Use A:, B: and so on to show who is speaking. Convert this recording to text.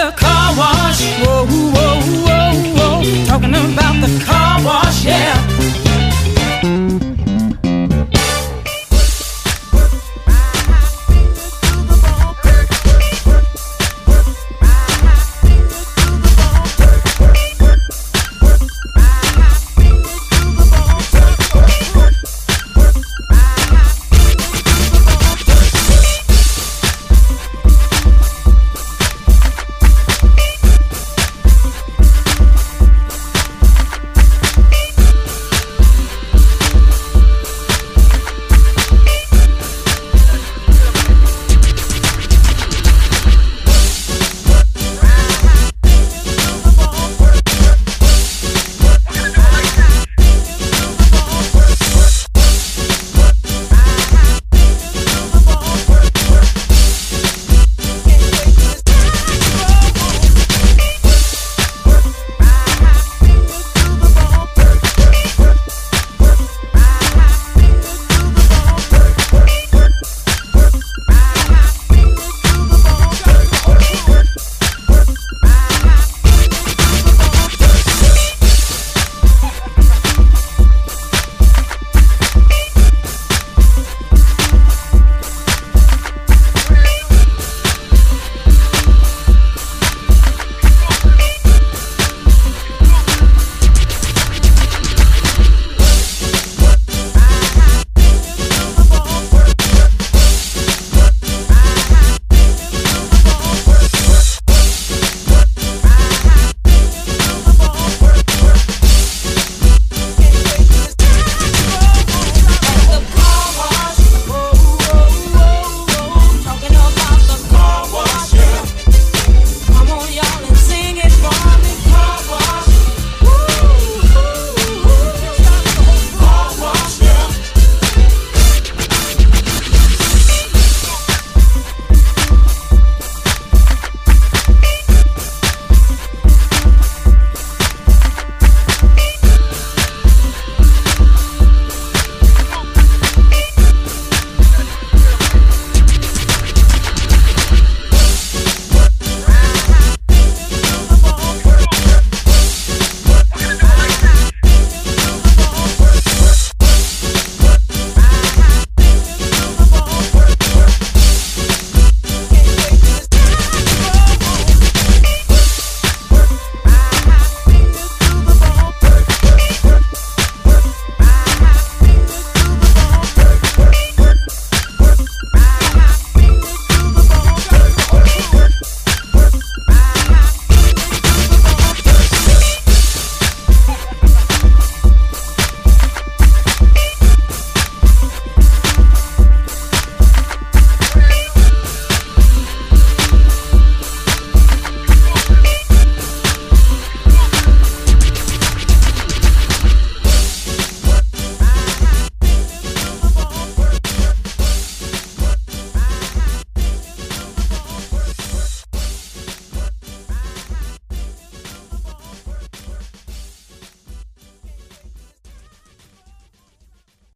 A: the car wash. Whoa, whoa.